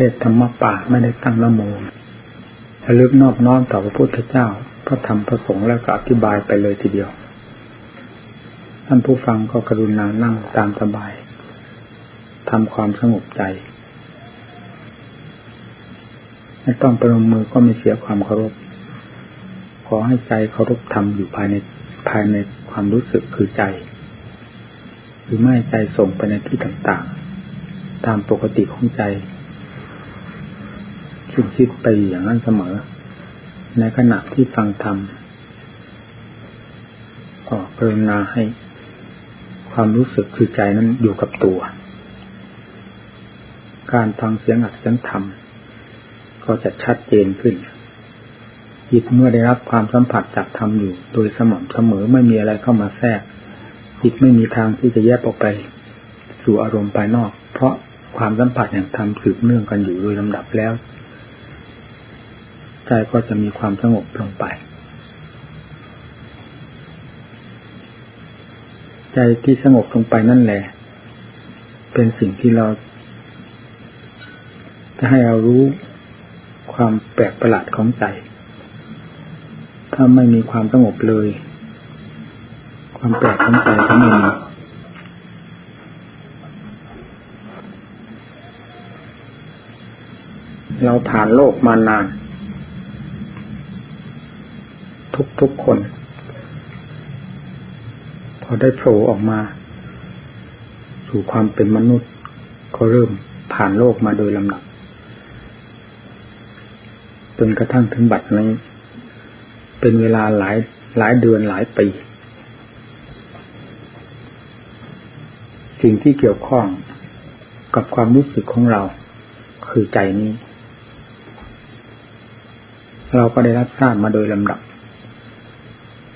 ทศธรรมป่าไม่ได้ตั้งละโมระลึกนอบน้อมต่อพระพุทธเจ้าพระธรรมพระสงฆ์แล้วก็อธิบายไปเลยทีเดียว ท่านผู้ฟังก็กรุณานั่งตามสบายทำความสงบใจไม่ต้องประนมมือก็ไม่เสียความเคารพ ขอให้ใจเคารพธรรมอยู่ภายในภายในความรู้สึกคือใจ หรือไม่ใจส่งไปในที่ต่างๆ ตามปกติของใจ คิดคิดไปอย่างนั้นเสมอ ในขณะที่ฟังธรรมก็กรุณาให้ความรู้สึกคือใจนั้นอยู่กับตัว การฟังเสียงอัดเสียงธรรม ก็จะชัดเจนขึ้นจิตเมื่อได้รับความสัมผัสจากธรรมอยู่ โดยสม่ำเสมอไม่มีอะไรเข้ามาแทรกจิตไม่มีทางที่จะแยกออกไป สู่อารมณ์ภายนอก เพราะความสัมผัสอย่างธรรมสืบเนื่องกันอยู่โดยลำดับแล้ว ใจก็จะมีความสงบลงไป ใจที่สงบลงไปนั่นแหละ เป็นสิ่งที่เรา จะให้เรารู้ความแปลกประหลาดของใจ ถ้าไม่มีความสงบเลย ความแปลกของใจก็ไม่มีเราผ่านโลกมานาน ทุกๆคน พอได้โผล่ออกมา สู่ความเป็นมนุษย์ ก็เริ่มผ่านโลกมาโดยลำดับจนกระทั่งถึงบัดนี้ เป็นเวลาหลายหลายเดือนหลายปีสิ่งที่เกี่ยวข้องกับความรู้สึกของเรา คือใจนี้ เราก็ได้รับทราบมาโดยลำดับ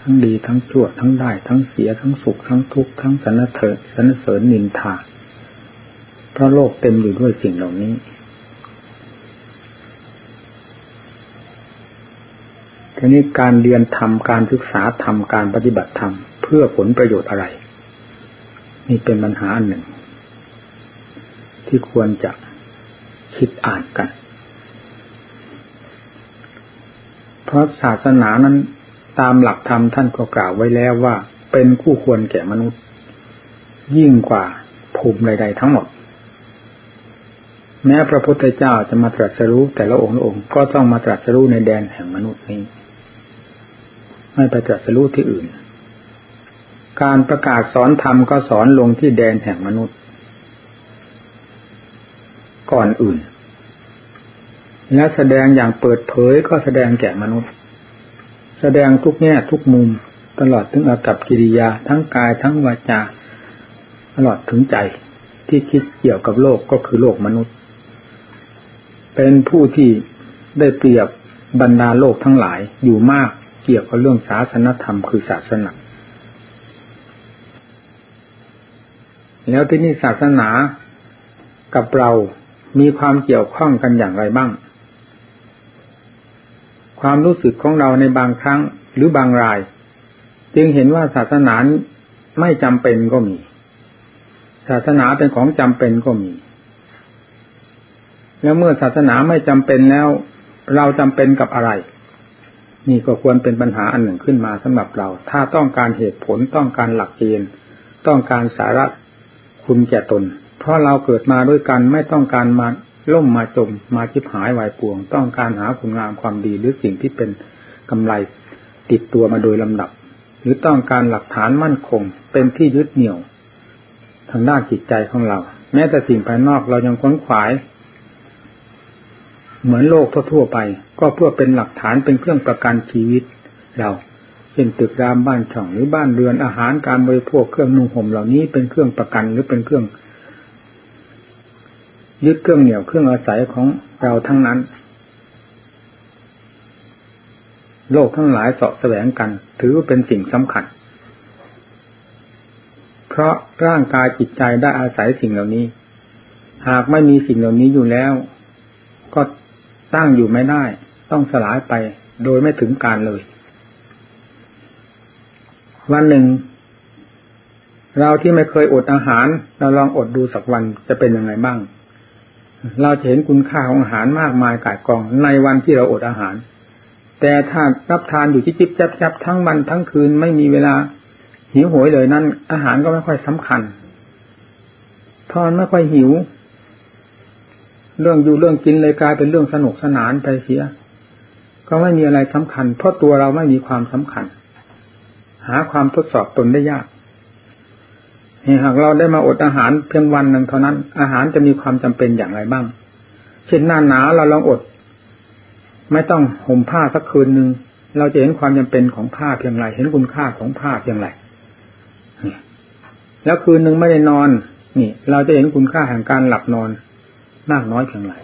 ทั้งดีทั้งชั่วทั้งได้ ทั้งเสียทั้งสุขทั้งทุกข์ทั้งสรรเสริญสรรเสริญนินทาเพราะโลกเต็มอยู่ด้วยสิ่งเหล่านี้ ทีนี้การเรียนธรรมการศึกษาธรรมการปฏิบัติธรรมเพื่อผลประโยชน์อะไร นี่เป็นปัญหาอันหนึ่ง ที่ควรจะคิดอ่านกัน เพราะศาสนานั้น ตามหลักธรรมท่านก็กล่าวไว้แล้วว่า เป็นคู่ควรแก่มนุษย์ ยิ่งกว่าภูมิใดๆทั้งหมด แม้พระพุทธเจ้าจะมาตรัสรู้แต่ละองค์องค์ก็ต้องมาตรัสรู้ในแดนแห่งมนุษย์นี้ ไม่ไปตรัสรู้ที่อื่น การประกาศสอนธรรมก็สอนลงที่แดนแห่งมนุษย์ ก่อนอื่นและแสดงอย่างเปิดเผยก็แสดงแก่มนุษย์ แสดงทุกแง่ทุกมุมตลอดถึงอากับกิริยาทั้งกายทั้งวาจาตลอดถึงใจที่คิดเกี่ยวกับโลกก็คือโลกมนุษย์ เป็นผู้ที่ได้เปรียบบรรดาโลกทั้งหลายอยู่มากเกี่ยวกับเรื่องศาสนธรรมคือศาสนาแล้วที่นี่ศาสนากับเรามีความเกี่ยวข้องกันอย่างไรบ้าง ความรู้สึกของเราในบางครั้งหรือบางราย จึงเห็นว่าศาสนาไม่จำเป็นก็มี ศาสนาเป็นของจำเป็นก็มี แล้วเมื่อศาสนาไม่จำเป็นแล้ว เราจำเป็นกับอะไร นี่ก็ควรเป็นปัญหาอันหนึ่งขึ้นมาสำหรับเรา ถ้าต้องการเหตุผลต้องการหลักเกณฑ์ต้องการสาระคุณแก่ตน เพราะเราเกิดมาด้วยกันไม่ต้องการมา ล่มมาจมมาชิบหายวายป่วง ต้องการหาคุณงามความดีหรือสิ่งที่เป็นกำไรติดตัวมาโดยลำดับ หรือต้องการหลักฐานมั่นคง เป็นที่ยึดเหนี่ยว ทางด้านจิตใจของเรา แม้แต่สิ่งภายนอกเรายังค้นขวาย เหมือนโลกทั่วๆไป ก็เพื่อเป็นหลักฐานเป็นเครื่องประกันชีวิตเราเช่นตึกรามบ้านช่องหรือบ้านเรือนอาหารการบริโภคเครื่องนุ่งห่มเหล่านี้เป็นเครื่องประกันหรือเป็นเครื่อง ยึดเครื่องเหนี่ยวเครื่องอาศัยของเราทั้งนั้น โลกทั้งหลายเสาะแสวงกัน ถือว่าเป็นสิ่งสำคัญ เพราะร่างกายจิตใจได้อาศัยสิ่งเหล่านี้ หากไม่มีสิ่งเหล่านี้อยู่แล้ว ก็ตั้งอยู่ไม่ได้ ต้องสลายไปโดยไม่ถึงการเลย วันหนึ่งเราที่ไม่เคยอดอาหาร เราลองอดดูสักวันจะเป็นยังไงบ้าง เราเห็นคุณค่าของอาหารมากมายกายกองในวันที่เราอดอาหาร แต่ถ้ารับทานอยู่จิบจิบจับจับทั้งวันทั้งคืนไม่มีเวลาหิวโหยเลยนั่นอาหารก็ไม่ค่อยสำคัญพอไม่ค่อยหิว เรื่องอยู่เรื่องกินเลยกลายเป็นเรื่องสนุกสนานไปเสีย ก็ไม่มีอะไรสำคัญ เพราะตัวเราไม่มีความสำคัญ หาความทดสอบตนได้ยาก หากเราได้มาอดอาหารเพียงวันหนึ่งเท่านั้น อาหารจะมีความจำเป็นอย่างไรบ้างเช่นหน้าหนาวเราลองอด ไม่ต้องห่มผ้าสักคืนหนึ่งเราจะเห็นความจำเป็นของผ้าเพียงไร เห็นคุณค่าของผ้าเพียงไรแล้วคืนหนึ่งไม่ได้นอน นี่ เราจะเห็นคุณค่าแห่งการหลับนอนมากน้อยเพียงไร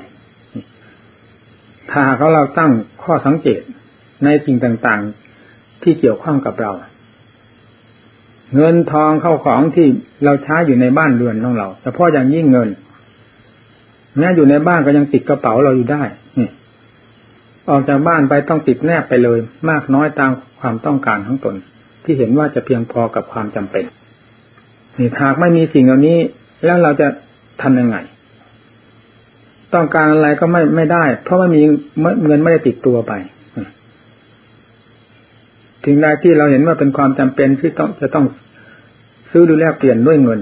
ถ้าหากเราตั้งข้อสังเกตในสิ่งต่างๆ ที่เกี่ยวข้องกับเรา เงินทองเข้าของที่เราใช้อยู่ในบ้านเรือนของเราเฉพาะอย่างยิ่งเงินแม้อยู่ในบ้านก็ยังติดกระเป๋าเราอยู่ได้นี่ออกจากบ้านไปต้องติดแนบไปเลย มากน้อยตามความต้องการของตน ที่เห็นว่าจะเพียงพอกับความจำเป็นนี่หากไม่มีสิ่งเหล่านี้ แล้วเราจะทำยังไง ต้องการอะไรก็ไม่ไม่ได้ เพราะไม่มีเงินไม่ได้ติดตัวไป ถึงใดที่เราเห็นว่าเป็นความจำเป็นที่ต้องจะต้องซื้อหรือแลกเปลี่ยนด้วยเงิน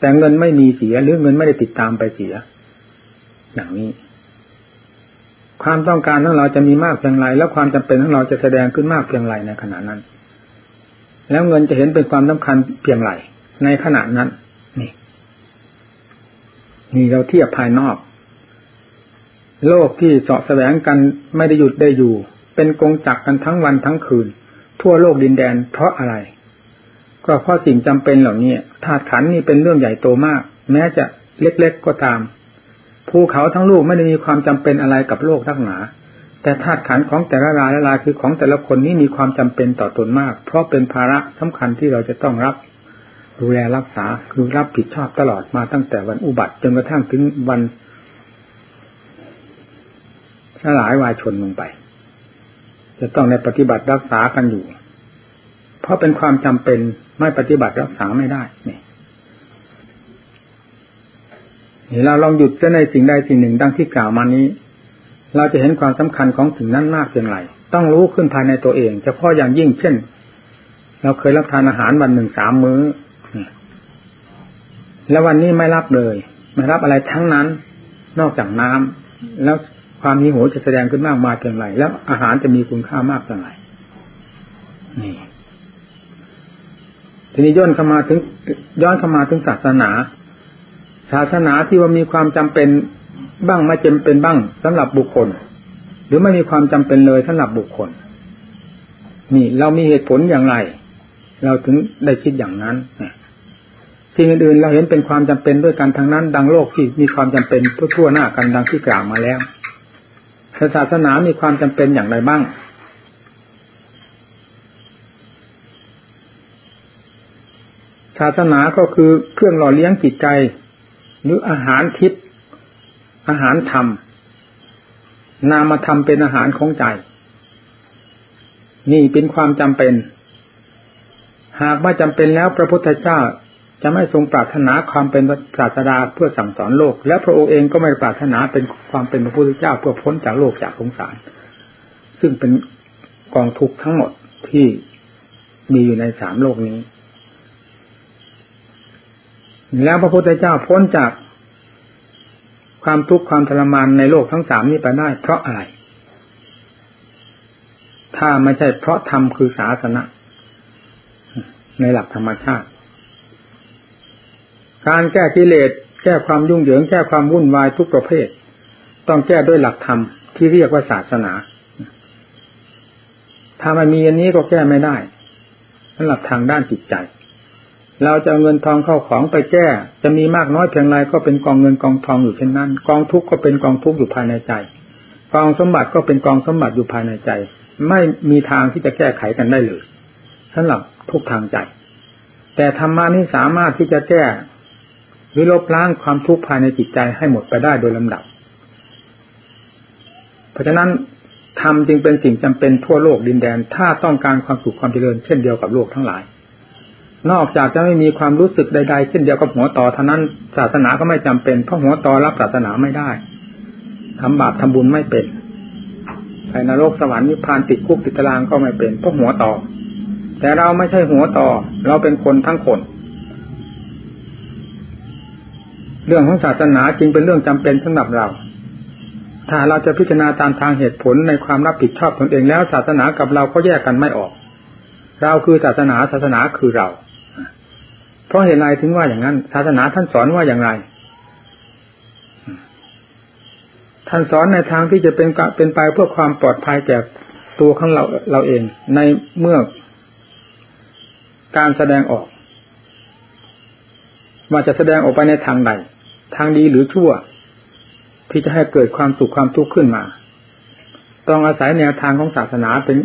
แต่เงินไม่มีเสียหรือเงินไม่ได้ติดตามไปเสีย อย่างนี้ ความต้องการของเราจะมีมากเพียงไร แล้วความจำเป็นของเราจะแสดงขึ้นมากเพียงไรในขณะนั้น แล้วเงินจะเห็นเป็นความสำคัญเพียงไรในขณะนั้น นี่ นี่เราเทียบภายนอก โลกที่เสาะแสวงกันไม่ได้หยุดได้อยู่ เป็นกงจักกันทั้งวันทั้งคืน ทั่วโลกดินแดน เพราะอะไร ก็เพราะสิ่งจำเป็นเหล่านี้ธาตุขันนี่เป็นเรื่องใหญ่โตมาก แม้จะเล็กๆก็ตามภูเขาทั้งลูกไม่ได้มีความจำเป็นอะไรกับโลกทั้งหนา แต่ธาตุขันของแต่ละรายละลายคือของแต่ละคนนี้มีความจำเป็นต่อตนมาก เพราะเป็นภาระสำคัญที่เราจะต้องรับ ดูแลรักษาคือรับผิดชอบตลอดมาตั้งแต่วันอุบัติจนกระทั่งถึงวันสลายวายชนลงไป จะต้องในปฏิบัติรักษากันอยู่ เพราะเป็นความจำเป็นไม่ปฏิบัติรักษาไม่ได้นี่เราลองหยุดจะในสิ่งใดสิ่งหนึ่งดังที่กล่าวมานี้ เราจะเห็นความสำคัญของสิ่งนั้นมากเพียงไรต้องรู้ขึ้นภายในตัวเองเฉพาะอย่างยิ่งเช่น เราเคยรับทานอาหารวันหนึ่งสามมื้อแล้ววันนี้ไม่รับเลย ไม่รับอะไรทั้งนั้น นอกจากน้ำแล้ว ความหิวโหยจะแสดงขึ้นมากมายเพียงไรแล้วอาหารจะมีคุณค่ามากเพียงไรนี่ทีนี้ย้อนเข้ามาถึง ย้อนเข้ามาถึงศาสนา ศาสนาที่ว่ามีความจำเป็นบ้างไม่จำเป็นบ้างสำหรับบุคคล หรือไม่มีความจำเป็นเลยสำหรับบุคคล นี่ เรามีเหตุผลอย่างไร เราถึงได้คิดอย่างนั้นสิ่งอื่นๆเราเห็นเป็นความจำเป็นด้วยกันทางนั้น ดังโลกที่มีความจำเป็นทั่วหน้ากันดังที่กล่าวมาแล้ว ศาสนามีความจำเป็นอย่างไรบ้าง ศาสนาก็คือเครื่องหล่อเลี้ยงจิตใจ หรืออาหารทิพย์อาหารธรรม นามธรรมเป็นอาหารของใจ นี่เป็นความจำเป็น หากว่าจำเป็นแล้วพระพุทธเจ้า จะไม่ทรงปรารถนาความเป็นศาสดาเพื่อสั่งสอนโลก และพระองค์เองก็ไม่ปรารถนาเป็นความเป็นพระพุทธเจ้าเพื่อพ้นจากโลกจากสงสาร ซึ่งเป็นกองทุกข์ทั้งหมดที่มีอยู่ในสามโลกนี้ แล้วพระพุทธเจ้าพ้นจากความทุกข์ความทรมานในโลกทั้งสามนี้ไปได้ เพราะอะไร ถ้าไม่ใช่เพราะธรรมคือศาสนาในหลักธรรมชาติ การแก้กิเลสแก้ความยุ่งเหยิงแก้ความวุ่นวายทุกประเภท ต้องแก้ด้วยหลักธรรมที่เรียกว่าศาสนาถ้าไม่มีอันนี้ก็แก้ไม่ได้สำหรับทางด้านจิตใจ เราจะเงินทองเข้าของไปแก้ จะมีมากน้อยเพียงไรก็เป็นกองเงินกองทองอยู่เช่นนั้น กองทุกข์ก็เป็นกองทุกข์อยู่ภายในใจ กองสมบัติก็เป็นกองสมบัติอยู่ภายในใจ ไม่มีทางที่จะแก้ไขกันได้เลยสำหรับทุกทางใจ แต่ธรรมานี้สามารถที่จะแก้ หรือลบล้างความทุกข์ภายในจิตใจให้หมดไปได้โดยลำดับ เพราะฉะนั้นธรรมจึงเป็นสิ่งจำเป็นทั่วโลกดินแดน ถ้าต้องการความสุขความเจริญเช่นเดียวกับโลกทั้งหลาย นอกจากจะไม่มีความรู้สึกใด ๆ เช่นเดียวกับหัวต่อเท่านั้นศาสนาก็ไม่จำเป็นเพราะหัวต่อรับศาสนาไม่ได้ทำบาปทำบุญไม่เป็นไปนรกสวรรค์นิพพานติดคุกติดตารางก็ไม่เป็นเพราะหัวต่อ แต่เราไม่ใช่หัวต่อ เราเป็นคนทั้งคน เรื่องของศาสนาจึงเป็นเรื่องจำเป็นสำหรับเรา ถ้าเราจะพิจารณาตามทางเหตุผลในความรับผิดชอบตนเองแล้ว ศาสนากับเราก็แยกกันไม่ออก เราคือศาสนาศาสนาคือเรา เพราะเหตุไรถึงว่าอย่างนั้น ศาสนาท่านสอนว่าอย่างไร ท่านสอนในทางที่จะเป็นเป็นไปเพื่อความปลอดภัยแก่ตัวของเราเราเอง ในเมื่อการแสดงออกว่าจะแสดงออกไปในทางใด ทางดีหรือชั่ว ที่จะให้เกิดความสุขความทุกข์ขึ้นมา ต้องอาศัยแนวทางของศาสนาเป็น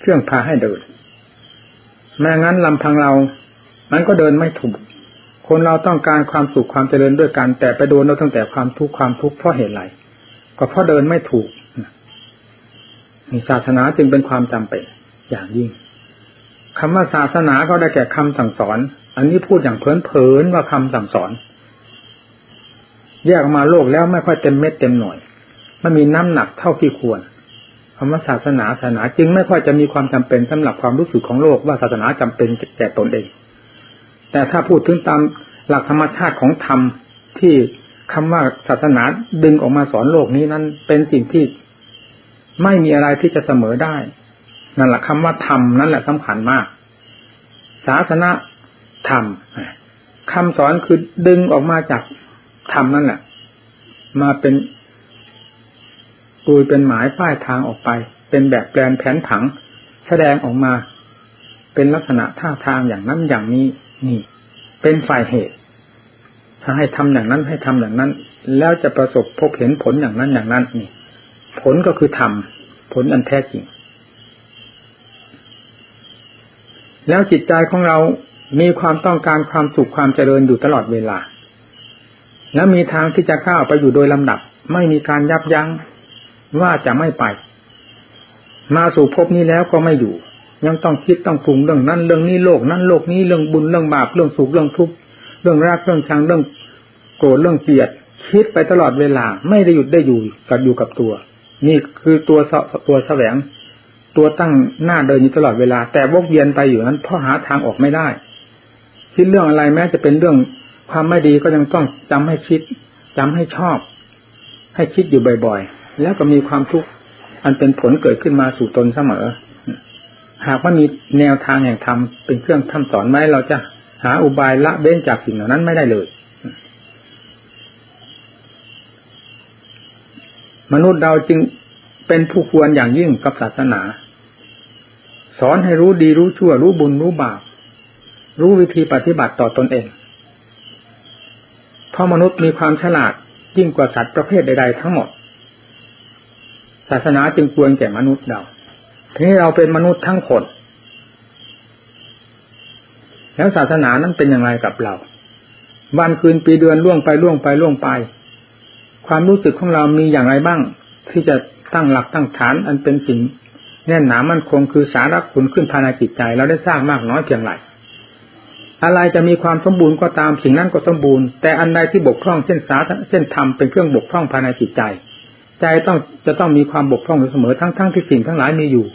เครื่องพาให้เดินแม้งั้นลำพังเรา มันก็เดินไม่ถูก คนเราต้องการความสุขความเจริญด้วยกัน แต่ไปโดนเราตั้งแต่ความทุกข์ความทุกข์เพราะเหตุไรก็เพราะเดินไม่ถูกศาสนาจึงเป็นความจำเป็นอย่างยิ่งคำว่าศาสนาก็ได้แก่คำสั่งสอน อันนี้พูดอย่างเพลินๆว่าคำสั่งสอน แยกออกมาโลกแล้วไม่ค่อยเต็มเม็ดเต็มหน่วยไม่มีน้ำหนักเท่าที่ควรคำว่าศาสนาศาสนาจึงไม่ค่อยจะมีความจำเป็นสำหรับความรู้สึกของโลกว่าศาสนาจำเป็นแก่ตนเอง แต่ถ้าพูดถึงตามหลักธรรมชาติของธรรมที่คำว่าศาสนาดึงออกมาสอนโลกนี้นั้น เป็นสิ่งที่ไม่มีอะไรที่จะเสมอได้ นั่นแหละคำว่าธรรมนั่นแหละสำคัญมาก ศาสนา ธรรมคำสอนคือดึงออกมาจากธรรมนั่นแหละ มาเป็นตุยเป็นหมายป้ายทางออกไป เป็นแบบแปลนแผนผัง แสดงออกมา เป็นลักษณะท่าทางอย่างนั้นอย่างนี้ นี่ เป็นฝ่ายเหตุ ถ้าให้ทำอย่างนั้นให้ทำอย่างนั้น แล้วจะประสบพบเห็นผลอย่างนั้นอย่างนั้นนี่ ผลก็คือทำผลอันแท้จริง แล้วจิตใจของเรา มีความต้องการความสุขความเจริญอยู่ตลอดเวลา แล้วมีทางที่จะก้าวไปอยู่โดยลำดับ ไม่มีการยับยั้งว่าจะไม่ไป มาสู่ภพนี้แล้วก็ไม่อยู่ ยังต้องคิดต้องปรุงเรื่องนั้นเรื่องนี้โลกนั้นโลกนี้เรื่องบุญเรื่องบาปเรื่องสุขเรื่องทุกข์เรื่องรักเรื่องชังเรื่องโกรธเรื่องเกลียด คิดไปตลอดเวลาไม่ได้หยุดได้อยู่กับอยู่กับตัว นี่คือตัวตัวแสวง ตัวตั้งหน้าเดินอยู่ตลอดเวลา แต่วกเวียนไปอยู่นั้นเพราะหาทางออกไม่ได้ คิดเรื่องอะไรแม้จะเป็นเรื่องความไม่ดีก็ยังต้องจำให้คิดจำให้ชอบ ให้คิดอยู่บ่อยๆ แล้วก็มีความทุกข์อันเป็นผลเกิดขึ้นมาสู่ตนเสมอ หากว่ามีแนวทางแห่งธรรมเป็นเครื่องทำสอนไหมเราจะหาอุบายละเบ้นจากสิ่งเหล่านั้นไม่ได้เลย มนุษย์เราจึงเป็นผู้ควรอย่างยิ่งกับศาสนา สอนให้รู้ดีรู้ชั่ว รู้บุญรู้บาป รู้วิธีปฏิบัติต่อตอนเอง เพราะมนุษย์มีความฉลาดยิ่งกว่าสัตว์ประเภทใดๆทั้งหมด ศาสนาจึงควรแก่มนุษย์เรา ทีนี้เราเป็นมนุษย์ทั้งคน แล้วศาสนานั้นเป็นอย่างไรกับเรา วันคืนปีเดือนล่วงไปล่วงไปล่วงไป ความรู้สึกของเรามีอย่างไรบ้าง ที่จะตั้งหลักตั้งฐานอันเป็นสิ่งแน่นหนามั่นคงคือสาระคุณขึ้นภายในจิตใจ เราได้สร้างมากน้อยเพียงไร อะไรจะมีความสมบูรณ์ก็ตามสิ่งนั้นก็สมบูรณ์ แต่อันใดที่บกพร่องเช่นสาเช่นธรรมเป็นเครื่องบกพร่องภายในจิตใจ ใจต้องจะต้องมีความบกพร่องอยู่เสมอทั้งๆทที่สิ่งทั้งหลายมีอยู่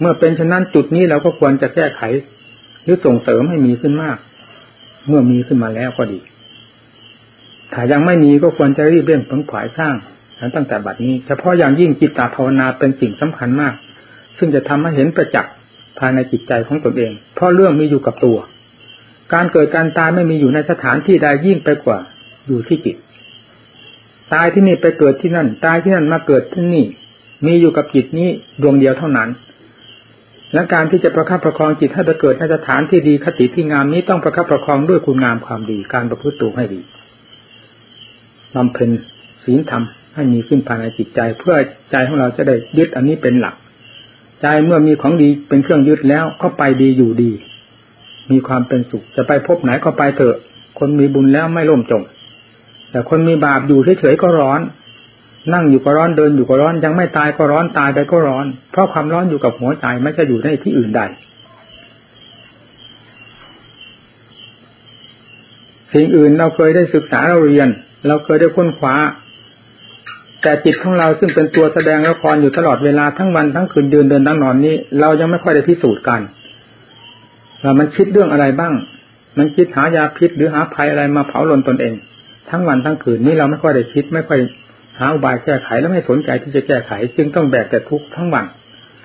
เมื่อเป็นฉะนั้นจุดนี้เราก็ควรจะแก้ไข หรือส่งเสริมให้มีขึ้นมาก เมื่อมีขึ้นมาแล้วก็ดี ถ้ายังไม่มีก็ควรจะรีบเร่งผลขวายสร้างตั้งแต่บัดนี้ เฉพาะอย่างยิ่งจิตตาภาวนาเป็นสิ่งสำคัญมาก ซึ่งจะทำให้เห็นประจักษ์ ภายในจิตใจของตนเอง เพราะเรื่องมีอยู่กับตัว การเกิดการตายไม่มีอยู่ในสถานที่ใดยิ่งไปกว่าอยู่ที่จิต ตายที่นี่ไปเกิดที่นั่น ตายที่นั่นมาเกิดที่นี่ มีอยู่กับจิตนี้ดวงเดียวเท่านั้น และการที่จะประคับประคองจิตให้ไปเกิดในสถานที่ดีคติที่งามนี้ต้องประคับประคองด้วยคุณงามความดี การประพฤติตัวให้ดีบำเพ็ญศีลธรรมให้มีขึ้นภายในจิตใจเพื่อใจของเราจะได้ยึดอันนี้เป็นหลัก ใจเมื่อมีของดีเป็นเครื่องยึดแล้วก็ไปดีอยู่ดี มีความเป็นสุข จะไปพบไหนก็ไปเถอะ คนมีบุญแล้วไม่ล่มจม แต่คนมีบาปอยู่เฉยๆก็ร้อน นั่งอยู่ก็ร้อนเดินอยู่ก็ร้อน ยังไม่ตายก็ร้อนตายไปก็ร้อน เพราะความร้อนอยู่กับหัวใจไม่จะอยู่ในที่อื่นใดสิ่งอื่นเราเคยได้ศึกษาเราเรียน เราเคยได้ค้นคว้า แต่จิตของเราซึ่งเป็นตัวแสดงละครอยู่ตลอดเวลาทั้งวันทั้งคืนเดินเดินทั้งนอนนี้ เรายังไม่ค่อยได้พิสูจน์กันว่ามันคิดเรื่องอะไรบ้าง มันคิดหายาพิษหรือหาภัยอะไรมาเผาลนตนเอง ทั้งวันทั้งคืนนี้เราไม่ค่อยได้คิด ไม่ค่อยหาอุบายแก้ไขและไม่สนใจที่จะแก้ไข จึงต้องแบกแต่ทุกข์ทั้งวัน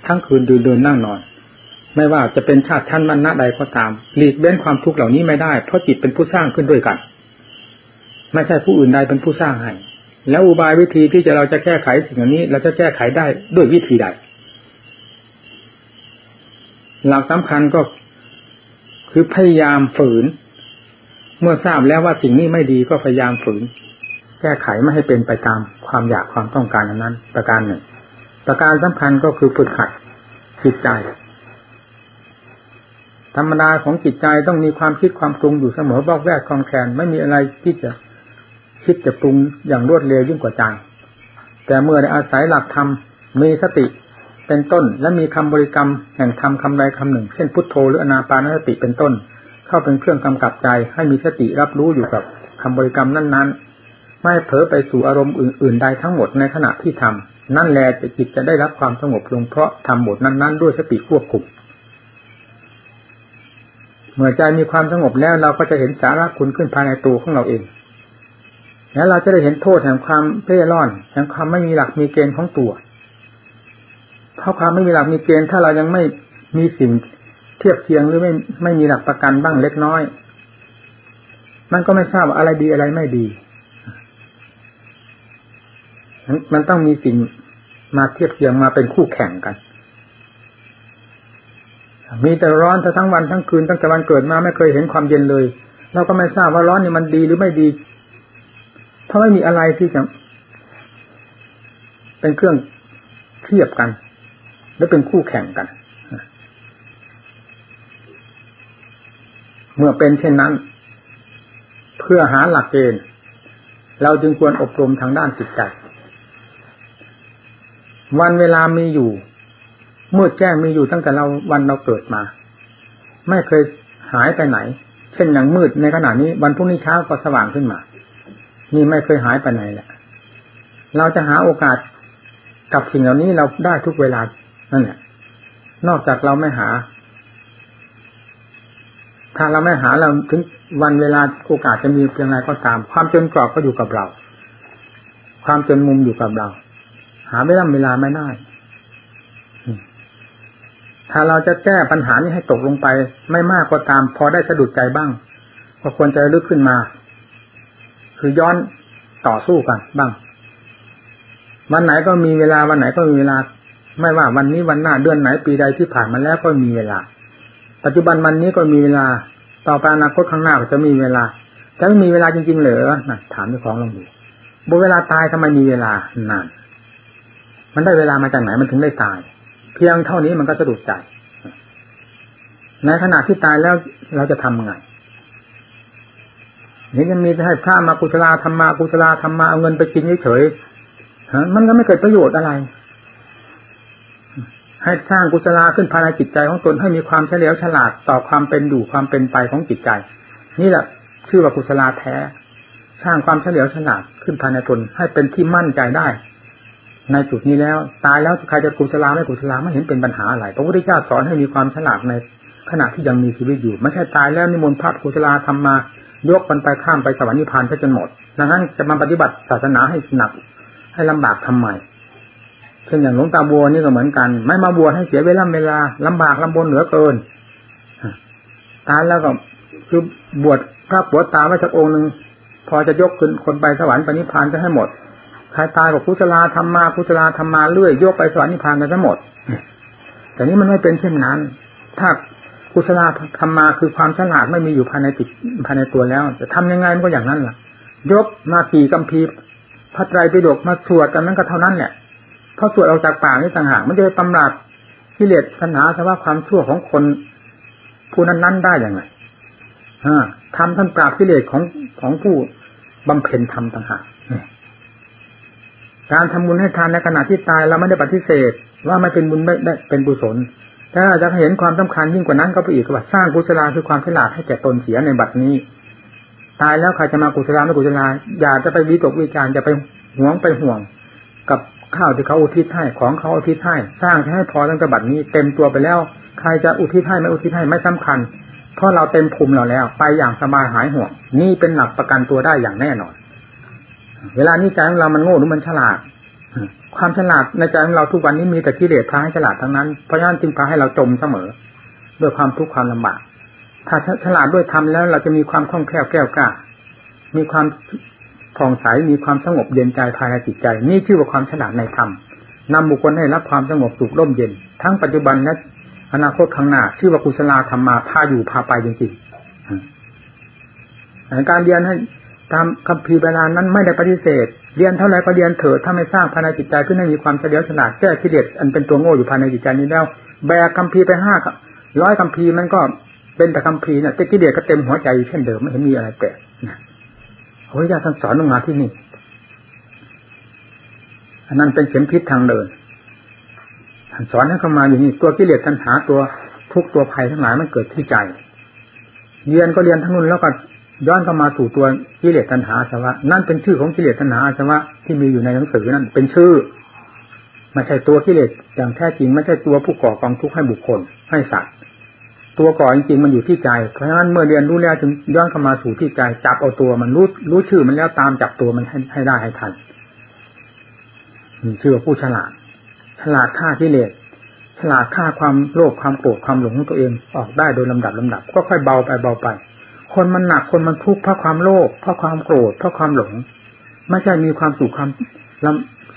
ทั้งคืนเดินเดินนั่งนอน ไม่ว่าจะเป็นชาติท่านมันณใดก็ตามหลีกเว้นความทุกข์เหล่านี้ไม่ได้เพราะจิตเป็นผู้สร้างขึ้นด้วยกัน ไม่ใช่ผู้อื่นใดเป็นผู้สร้างให้ แล้วอุบายวิธีที่จะเราจะแก้ไขสิ่งนี้ เราจะแก้ไขได้ด้วยวิธีใด หลักสำคัญก็คือพยายามฝืน เมื่อทราบแล้วว่าสิ่งนี้ไม่ดีก็พยายามฝืน แก้ไขไม่ให้เป็นไปตามความอยากความต้องการนั้น ประการหนึ่ง ประการสำคัญก็คือฝึกหัดจิตใจ ธรรมดาของจิตใจต้องมีความคิดความปรุงอยู่เสมอบอกแวกคลองแคลนไม่มีอะไรที่จะ คิดจะปรุงอย่างรวดเร็วยิ่งกว่าใจ แต่เมื่อได้อาศัยหลักธรรมมีสติเป็นต้น และมีคำบริกรรมแห่งธรรมคำใดคำหนึ่ง เช่นพุทโธหรืออนาปานสติเป็นต้น เข้าเป็นเครื่องกำกับใจ ให้มีสติรับรู้อยู่กับคำบริกรรมนั้น ๆ ไม่เผลอไปสู่อารมณ์อื่น ๆ ใดทั้งหมดในขณะที่ทำนั่นแหละจิตจะได้รับความสงบลงเพราะทำบทนั้น ๆ ด้วยสติควบคุมเมื่อใจมีความสงบแล้วเราก็จะเห็นสาระคุณขึ้นภายในตัวของเราเอง แล้วเราจะได้เห็นโทษแห่งความเพ่ร่อนแห่งความไม่มีหลักมีเกณฑ์ของตัว เพราะความไม่มีหลักมีเกณฑ์ถ้าเรายังไม่มีสิ่งเทียบเทียงหรือไม่ไม่มีหลักประกันบ้างเล็กน้อย มันก็ไม่ทราบอะไรดีอะไรไม่ดี มันต้องมีสิ่งมาเทียบเทียงมาเป็นคู่แข่งกัน มีแต่ร้อนทั้งวันทั้งคืนตั้งแต่วันเกิดมาไม่เคยเห็นความเย็นเลย เราก็ไม่ทราบว่าร้อนนี่มันดีหรือไม่ดี ราะไม่มีอะไรที่จะ เป็นเครื่องเทียบกัน และเป็นคู่แข่งกัน เมื่อเป็นเช่นนั้น เพื่อหาหลักเกณฑ์ เราจึงควรอบรมทางด้านจิตใจ วันเวลามีอยู่มืดแจ้งมีอยู่ตั้งแต่เราวันเราเกิดมา ไม่เคยหายไปไหน เช่นอย่างมืดในขณะนี้ วันพรุ่งนี้เช้าก็สว่างขึ้นมา นี่ไม่เคยหายไปไหนแหละเราจะหาโอกาสกับสิ่งเหล่านี้เราได้ทุกเวลานั่นแหละนอกจากเราไม่หา ถ้าเราไม่หาเราถึงวันเวลาโอกาสจะมีเพียงไรก็ตาม ความจนกรอบก็อยู่กับเรา ความจนมุมอยู่กับเรา หาเวลาเวลาไม่ได้ถ้าเราจะแก้ปัญหานี้ให้ตกลงไป ไม่มากก็ตาม พอได้สะดุดใจบ้างก็ควรจะลึกขึ้นมา คือย้อนต่อสู้กันบ้าง วันไหนก็มีเวลาวันไหนก็มีเวลา ไม่ว่าวันนี้วันหน้าเดือนไหนปีใดที่ผ่านมาแล้วก็มีเวลา ปัจจุบันวันนี้ก็มีเวลา ต่อไปอนาคตข้างหน้าก็จะมีเวลาจะไม่มีเวลาจริงๆเหรอนะถามเจ้าของลองดูบนเวลาตายทำไมมีเวลานานมันได้เวลามาจากไหนมันถึงได้ตาย เพียงเท่านี้มันก็สะดุดใจในขณะที่ตายแล้วเราจะทำไง นี่ยังมีให้พระมากุศลาธรรมากุศลาธรรมาเอาเงินไปกินเฉยมันก็ไม่เกิดประโยชน์อะไร ให้สร้างกุศลาขึ้นภายในจิตใจของตนให้มีความเฉลียวฉลาดต่อความเป็นอยู่ความเป็นไปของจิตใจ นี่แหละชื่อว่ากุศลาแท้ สร้างความเฉลียวฉลาดขึ้นภายในตนให้เป็นที่มั่นใจได้ ในจุดนี้แล้ว ตายแล้วใครจะกุศลาไม่กุศลาไม่เห็นเป็นปัญหาอะไรพระพุทธเจ้าสอนให้มีความฉลาดในขณะที่ยังมีชีวิตอยู่ ไม่ใช่ตายแล้วนิมนต์พระกุศลาทำมา ยกมันไปข้ามไปสวรรค์นิพพานจนหมดดังนั้นจะมาปฏิบัติศาสนาให้หนัก ให้ลำบากทำไมเช่นอย่างหลวงตาบัวนี่ก็เหมือนกัน ไม่มาบวชให้เสียเวลาเวลาลำบากลำบนเหลือเกินตายแล้วก็คือบวชพระปวดตาไว้สักองค์หนึ่งพอจะยกขึ้นคนไปสวรรค์ปณิพานจะให้หมดใครตายกับกุศลาธรรมมากุศลาธรรมมาเรื่อยยกไปสวรรค์นิพพานกันทั้งหมด แต่นี้มันไม่เป็นเช่นนั้น ถ้า กุศลธรรมมาคือความฉลาดไม่มีอยู่ภายในจิตภายในตัวแล้ว จะทำยังไงมันก็อย่างนั้นล่ะ ยกมากี่กัมพีพระไตรปิฎกมาสวดกันนั้นก็เท่านั้นแหละเพราะสวดออกจากปากนี่ต่างหากมันจะตำรากิเลสปัญหาสภาพความชั่วของคนผู้นั้นๆได้อย่างไรทำท่านปราบกิเลสของของผู้บำเพ็ญธรรมต่างหากการทำบุญให้ทานในขณะที่ตายเราไม่ได้ปฏิเสธ ว่าไม่เป็นบุญไม่ได้เป็นกุญศล ถ้าจะเห็นความสำคัญยิ่งกว่านั้นก็ไปอีกว่าสร้างกุศลาคือความฉลาดให้แก่ตนเสียในบัดนี้ ตายแล้วใครจะมากุศลาไม่กุศลาอย่าจะไปวิตกวิจารอย่าไปหวงไปห่วง กับข้าวที่เขาอุทิศให้ของเขาอุทิศให้สร้างให้พอตั้งแต่บัดนี้ เต็มตัวไปแล้ว ใครจะอุทิศให้ไม่อุทิศให้ไม่สำคัญ เพราะเราเต็มภูมิเราแล้ว ไปอย่างสบายหายห่วง นี่เป็นหลักประกันตัวได้อย่างแน่นอน เวลานี้ใจของเรามันโง่หรือมันฉลาด ความฉลาดในใจของเราทุกวันนี้มีแต่กิเลสพาให้ฉลาดทั้งนั้น เพราะฉะนั้นจึงพาให้เราจมเสมอ ด้วยความทุกข์ความลำบาก ถ้าฉลาดด้วยธรรมแล้ว เราจะมีความคล่องแคล่วแก้วกล้า มีความผ่องใส มีความสงบเย็นใจภายในจิตใจ นี่ชื่อว่าความฉลาดในธรรมนำบุคคลให้รับความสงบสุขร่มเย็น ทั้งปัจจุบันและอนาคตข้างหน้า ชื่อว่ากุศลธรรมมาพาอยู่พาไปจริงๆการเรียนให้ตามคำพีเวลานั้นไม่ได้ปฏิเสธ เรียนเท่าไรก็เรียนเถิดถ้าไม่สร้างภายในจิตใจขึ้นให้มีความเฉลียวฉลาดแก้กิเลสอันเป็นตัวโง่อยู่ภายในจิตใจนี้แล้วแบกคำพีไปห้าร้อยคำพีมันก็เป็นแต่คำพีนะแต่กิเลสก็เต็มหัวใจเช่นเดิมไม่เห็นมีอะไรแปลกนะโอ้ยาท่านสอนลงมาที่นี่อันนั้นเป็นเข็มพิษทางเดินท่านสอนให้เข้ามาอยู่นี่ตัวกิเลสทันหาตัวทุกตัวภัยทั้งหลายมันเกิดที่ใจเรียนก็เรียนทั้งนู้นแล้วก็ ย้อนเข้ามาสู่ตัวกิเลสตัณหาอาสวะ นั่นเป็นชื่อของกิเลสตัณหาอาสวะที่มีอยู่ในหนังสือนั่นเป็นชื่อไม่ใช่ตัวกิเลสอย่างแท้จริงไม่ใช่ตัวผู้ก่อกองทุกข์ให้บุคคล ให้สัตว์ตัวก่อจริงๆมันอยู่ที่ใจ เพราะฉะนั้นเมื่อเรียนรู้แล้วจึงย้อนเข้ามาสู่ที่ใจจับเอาตัวมันรู้รู้ชื่อมันแล้วตามจับตัวมันให้ให้ได้ให้ทันชื่อว่าผู้ฉลาด ฉลาดฆ่ากิเลสฉลาดฆ่าความโลภความโกรธความหลงของตัวเองออกได้โดยลำดับลำดับ ก็ค่อยเบาไปเบาไป คนมันหนักคนมันทุกข์เพราะความโลภเพราะความโกรธเพราะความหลง ไม่ใช่มีความสุขความ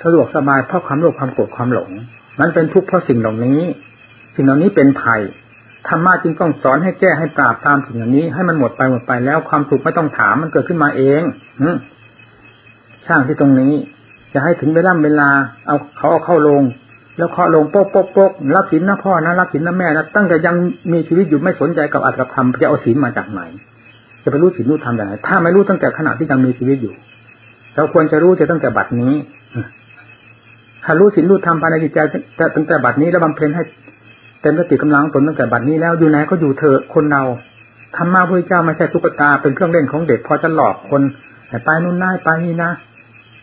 สะดวกสบายเพราะความโลภความโกรธความหลง มันเป็นทุกข์เพราะสิ่งเหล่านี้ สิ่งเหล่านี้เป็นภัยธรรมะจึงต้องสอนให้แก้ให้ปราบตามสิ่งเหล่านี้ให้มันหมดไปหมดไปแล้วความสุขไม่ต้องถามมันเกิดขึ้นมาเองช่างที่ตรงนี้ จะให้ถึงเวลาเวลา เอาเขาเอาเข้าลง แล้วเคาะลงโป๊กโป๊กโป๊กรับศีลนะพ่อนะรับศีลนะแม่นะตั้งแต่ยังมีชีวิตอยู่ไม่สนใจกับอัตถธรรมจะเอาศีลมาจากไหน จะไปรู้ศีลรู้ธรรมอย่างไรถ้าไม่รู้ตั้งแต่ขณะที่ยังมีชีวิตอยู่ เราควรจะรู้จะตั้งแต่บัดนี้ถ้ารู้ศีลรู้ธรรมภายในจิตใจตั้งแต่บัดนี้แล้วบำเพ็ญให้เต็มสติกำลังตนตั้งแต่บัดนี้แล้วอยู่ไหนก็อยู่เถอะคนเราธรรมะพระเจ้าไม่ใช่ตุ๊กตาเป็นเครื่องเล่นของเด็กพอจะหลอกคนแต่ไปนู่นน่าไปนี่นะ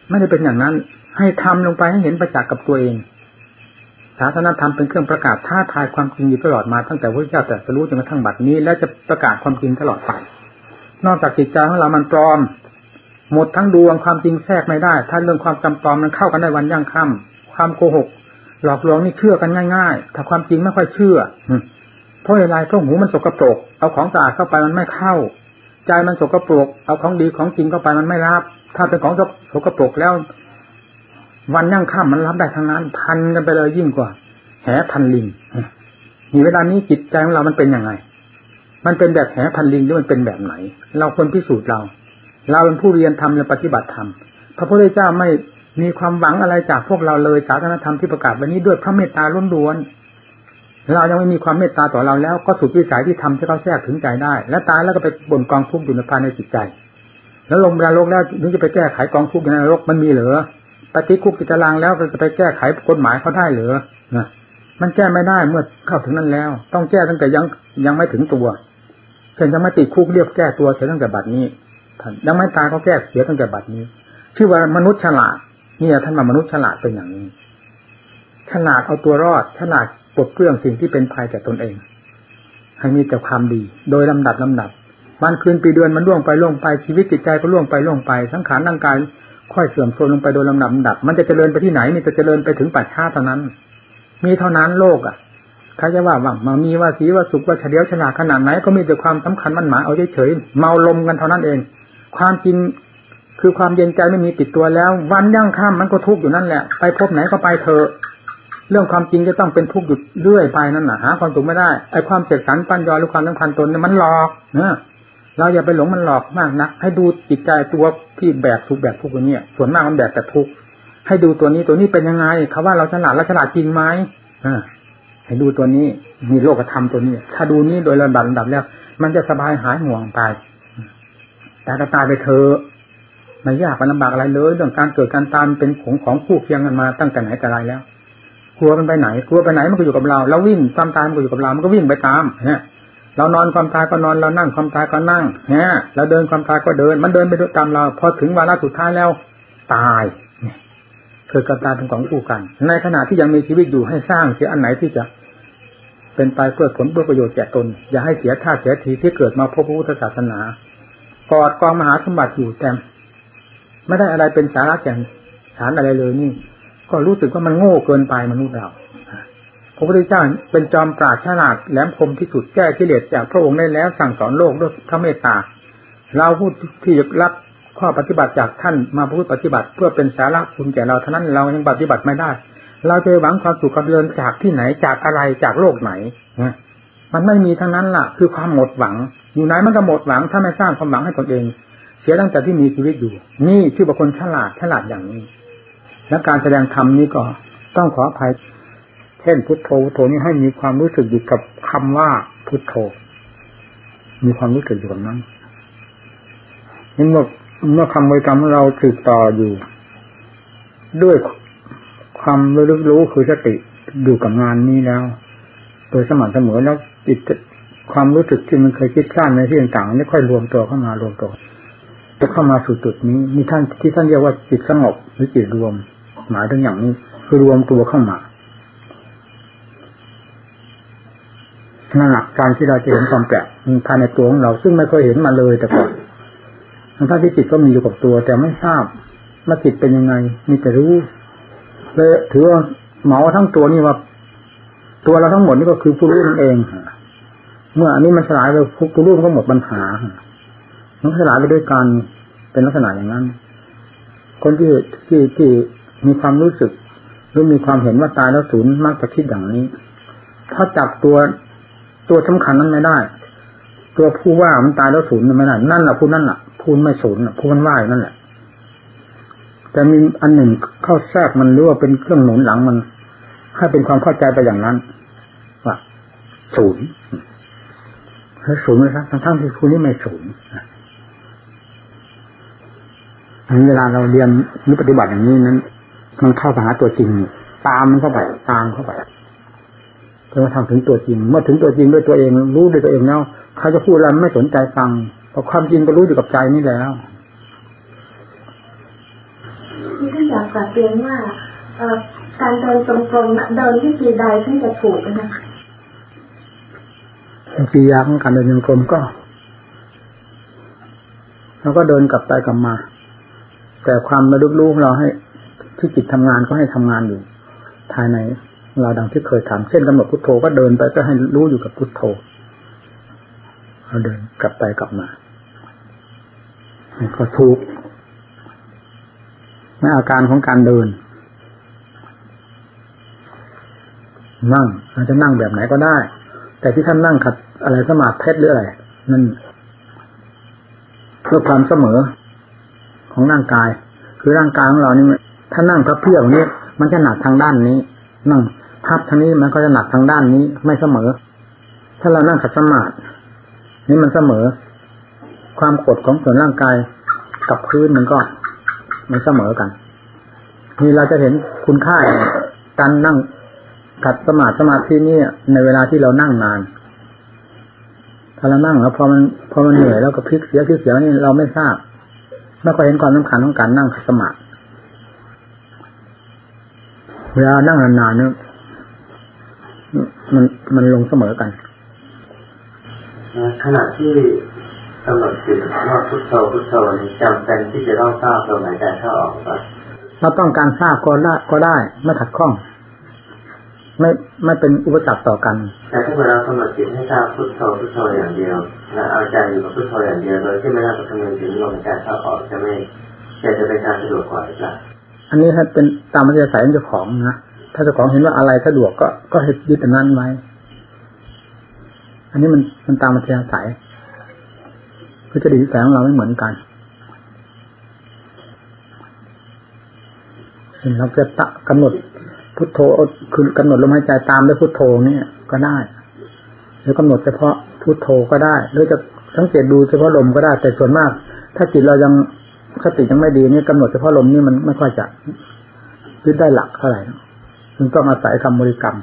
ไม่ได้เป็นอย่างนั้น ให้ทำลงไปให้เห็นประจักษ์กับตัวเองศาสนาธรรมเป็นเครื่องประกาศท้าทายความจริงอยู่ตลอดมาตั้งแต่พระเจ้าแต่จะรู้จนกระทั่งบัดนี้ และจะประกาศความจริงตลอดไป นอกจากจิตใจของเรามันปลอม หมดทั้งดวงความจริงแทรกไม่ได้ ถ้าเรื่องความจำปลอมมันเข้ากันได้วันยั่งค่ำความโกหก หลอกลวงนี่เชื่อกันง่ายๆ ถ้าความจริงไม่ค่อยเชื่อเพราะอะไรเพราะหูมันสกปรก เอาของสะอาดเข้าไปมันไม่เข้า ใจมันสกปรก เอาของดีของจริงเข้าไปมันไม่รับ ถ้าเป็นของสกปรกแล้ว วันยั่งค่ำมันรับได้ทั้งนั้น พันกันไปเลยยิ่งกว่าแหพันลิงมีเวลานี้จิตใจของเรามันเป็นยังไง มันเป็นแบบแหพันลิงหรือมันเป็นแบบไหน เราควรพิสูจน์เรา เราเป็นผู้เรียนธรรมและปฏิบัติธรรมพระพุทธเจ้าไม่มีความหวังอะไรจากพวกเราเลยศาสนธรรมที่ประกาศวันนี้ด้วยพระเมตตาล้วนๆเรายังไม่มีความเมตตาต่อเราแล้วก็สุดวิสัยที่ทำให้เขาแทรกถึงใจได้ และตายแล้วก็ไปบ่นกองทุกข์อยู่ในภายในจิตใจ แล้วลงดาโลกแล้วนึกจะไปแก้ไขกองทุกข์ในนรกมันมีเหรอปฏิคุกจิตลางแล้วจะไปแก้ไขกฎหมายเขาได้เหรอนะมันแก้ไม่ได้เมื่อเข้าถึงนั้นแล้ว ต้องแก้ตั้งแต่ยังยังไม่ถึงตัว เช่นยังไม่ติดคุกเรียบแก้ตัวเสียตั้งแต่บัดนี้ท่านยังไม่ตายก็แก้เสียตั้งแต่บัดนี้ ชื่อว่ามนุษย์ฉลาดนี่ท่านว่ามนุษย์ฉลาดเป็นอย่างนี้ ฉลาดเอาตัวรอด ฉลาดปลดเปลื้องสิ่งที่เป็นภัยแก่ตนเอง ให้มีแต่ความดี โดยลำดับลำดับวันคืนปีเดือนมันล่วงไปล่วงไปชีวิตจิตใจก็ล่วงไปล่วงไปสังขารร่างกายค่อยเสื่อมโทรมลงไปโดยลำดับลำดับ มันจะเจริญไปที่ไหนมีแต่เจริญไปถึงปัจฉาเท่านั้น มีเท่านั้นโลกอะ ใครจะว่าว่างมามีว่าสีว่าสุขว่าเฉลียวฉลาดขนาดไหนก็มีแต่ความสำคัญมันหมายเอาเฉยๆเมาลมกันเท่านั้นเอง ความจริงคือความเย็นใจไม่มีติดตัวแล้ว วันยั่งค่ำมันก็ทุกข์อยู่นั่นแหละไปพบไหนก็ไปเถอะเรื่องความจริงจะต้องเป็นทุกข์อยู่เรื่อยไปนั่นแหละหาความสุขไม่ได้ไอ้ความเสกสรรปัญญาหรือความสำคัญตนเนี่ยมันหลอกเนอะเราอย่าไปหลงมันหลอกมากนักให้ดูจิตใจตัวที่แบกทุกแบกทุกอย่างนี้ส่วนมากมันแบกแต่ทุกข์ให้ดูตัวนี้ตัวนี้เป็นยังไงเขาว่าเราฉลาดเราฉลาดจริงไหมอ่า ให้ดูตัวนี้มีโลกธรรมตัวนี้ ถ้าดูนี้โดยระดับระดับแล้ว มันจะสบายหายห่วงไปแต่ถ้าตายไปเถอะไม่ยากมันลำบากอะไรเลยเรื่องการเกิดการตามเป็นของของคู่เคียงกันมาตั้งแต่ไหนแต่ไรแล้วกลัวมันไปไหนกลัวไปไหนมันก็อยู่กับเราเราวิ่งความตายมันก็อยู่กับเรา มันก็วิ่งไปตามเนี่ยเรานอนความตายก็นอนเรานั่งความตายก็นั่งเนี่ยเราเดินความตายก็เดิน มันเดินไปตามเรา พอถึงวาระสุดท้ายแล้ว ตาย กิดกับตายเป็นของคู่กัน ในขณะที่ยังมีชีวิตอยู่ให้สร้างเสียอันไหนที่จะ เป็นไปเพื่อผลเพื่อประโยชน์แก่ตน อย่าให้เสียท่าเสียทีที่เกิดมาพบพระพุทธศาสนากอดกองมหาสมบัติอยู่แต่ไม่ได้อะไรเป็นสาระแก่นสารอะไรเลยนี่ ก็รู้สึกว่ามันโง่เกินไปมนุษย์เราพระพุทธเจ้าเป็นจอมปราดฉลาดแหลมคมที่สุดแก้กิเลสจากพระองค์ได้แล้วสั่งสอนโลกด้วยพระเมตตาเราพูดที่รับ ข้อปฏิบัติจากท่านมาพูดปฏิบัติ เพื่อเป็นสาระคุณแก่เราเท่านั้นเรายังปฏิบัติไม่ได้ เราจะหวังความสุขความเจริญจากที่ไหนจากอะไรจากโลกไหนมันไม่มีทั้งนั้นล่ะ คือความหมดหวัง อยู่ไหนมันก็หมดหวัง ถ้าไม่สร้างความหวังให้ตนเอง เสียตั้งแต่ที่มีชีวิตอยู่ นี่คือบุคคลฉลาดฉลาดอย่างนี้ และการแสดงธรรมนี้ก็ต้องขออภัยเช่นพุทโธพุทโธนี่ให้มีความรู้สึกอยู่กับคำว่าพุทโธมีความรู้สึกอยู่กับนั้นนี่เมื่อ เมื่อคำบริกรรมเราสืบต่ออยู่ ด้วยความรู้รู้คือสติอยู่กับงานนี้แล้ว โดยสม่ำเสมอแล้วจิตความรู้สึกที่มันเคยคิดข้านในที่ต่างๆนี่ค่อยรวมตัวเข้ามารวมตัวจะเข้ามาสู่จุดนี้มีท่านที่ท่านเรียกว่าจิตสงบหรือจิตรวม หมายถึงอย่างนี้ คือรวมตัวเข้ามานั่นแหละการที่เราจะเห็นความแปลกภายในตัวของเรา ซึ่งไม่เคยเห็นมาเลยแต่ก่อน ทั้งที่จิตก็มีอยู่กับตัว แต่ไม่ทราบว่าจิตเป็นยังไง มีแต่รู้เลยถือว่าเหมาทั้งตัวนี่ว่า ตัวเราทั้งหมดนี่ก็คือผู้รู้นั่นเอง เมื่ออันนี้มันสลายไปผู้รู้ก็หมดปัญหามันสลายไปด้วยกันเป็นลักษณะอย่างนั้น คนที่ที่ที่มีความรู้สึกหรือมีความเห็นว่าตายแล้วสูญมากจะคิดอย่างนี้ถ้าจับตัวตัวสำคัญนั้นไม่ได้ ตัวผู้ว่ามันตายแล้วศูนย์ไม่ได้นั่นแหละผู้นั่นแหละ ผู้ไม่ศูนย์ผู้มันว่านั่นแหละ แต่มีอันหนึ่งเข้าแทรกมันหรือว่าเป็นเครื่องหนุนหลังมันให้เป็นความเข้าใจไปอย่างนั้นว่าศูนย์แล้วศูนย์ไหมครับทั้งที่ผู้นี้ไม่ศูนย์อันเวลาเราเรียนหรือปฏิบัติอย่างนี้นั้นมันเข้าไปหาตัวจริง ตามมันเข้าไปตามเข้าไปจนกระทั่งถึงตัวจริง เมื่อถึงตัวจริงด้วยตัวเอง รู้ด้วยตัวเองแล้วเขาจะพูดอะไรไม่สนใจฟัง พราะความจริงก็รู้อยู่กับใจนี่แล้วที่ท่านอยากกลับเรียนว่าการเดินตรงๆเดินที่จีใดท่านจะถูกนะคะปียาของการเดินยังกลมก็เราก็เดินกลับไปกลับมา แต่ความระลึกรู้ของเราให้ที่จิตทำงานก็ให้ทำงานอยู่ ภายในเราดังที่เคยถามเช่นกำหนดพุทโธก็เดินไปก็ให้รู้อยู่กับพุทโธเราเดินกลับไปกลับมา ก็ถูกในอาการของการเดิน นั่งเราจะนั่งแบบไหนก็ได้ แต่ที่ท่านนั่งขัดอะไรสมาธิเพชรหรืออะไรนั่นเพื่อความเสมอของร่างกาย คือร่างกายของเรานี่ถ้านั่งพระเพียงนี้มันจะหนักทางด้านนี้ นั่งพับทางนี้มันก็จะหนักทางด้านนี้ไม่เสมอ ถ้าเรานั่งขัดสมาธินี่มันเสมอ ความกดของส่วนร่างกายกับพื้นมันก็ไม่เสมอกัน นี่เราจะเห็นคุณค่าการนั่งขัดสมาธิสมาธินี่ในเวลาที่เรานั่งนานถ้าเรานั่งแล้วพอมันพอมันเหนื่อยแล้วก็พลิกเสียพลิกเสียนี่เราไม่ทราบไม่ค่อยเห็นความสำคัญของการนั่งขัดสมาธิเวลานั่งนานๆเนี่ยมันมันลงเสมอกันขณะที่ กำหนดจิตว่าพุทโธพุทโธนี่จำเป็นที่จะต้องทราบลมหายใจเข้าออกก่อนเราต้องการทราบก็ได้ก็ได้ไม่ขัดข้อง ไม่ไม่เป็นอุปสรรคต่อกัน แต่ถ้าเรากำหนดจิตให้ทราบพุทโธพุทโธอย่างเดียวและเอาใจอยู่กับพุทโธอย่างเดียวโดยที่ไม่ได้คำนึงถึงลมหายใจเข้าออกจะไม่จะจะเป็นการสะดวกกว่าหรือเปล่าอันนี้ถ้าเป็นตามมัธยสัยเจ้าของนะถ้าเจ้าของเห็นว่าอะไรสะดวกก็ก็ให้ยึดอันนั้นไว้ อันนี้มันมันตามมัธยสัย คือจะดีแสงเราไม่เหมือนกันเราจะตะกำหนดพุทโธคือกำหนดลมหายใจตามด้วยพุทโธนี่ก็ได้ หรือกำหนดเฉพาะพุทโธก็ได้ หรือจะสังเกตดูเฉพาะลมก็ได้ แต่ส่วนมาก ถ้าจิตเรายังสติยังไม่ดีนี่กำหนดเฉพาะลมนี่มันไม่ค่อยจะยึดได้หลักเท่าไหร่จึงต้องอาศัยคำบริกรรม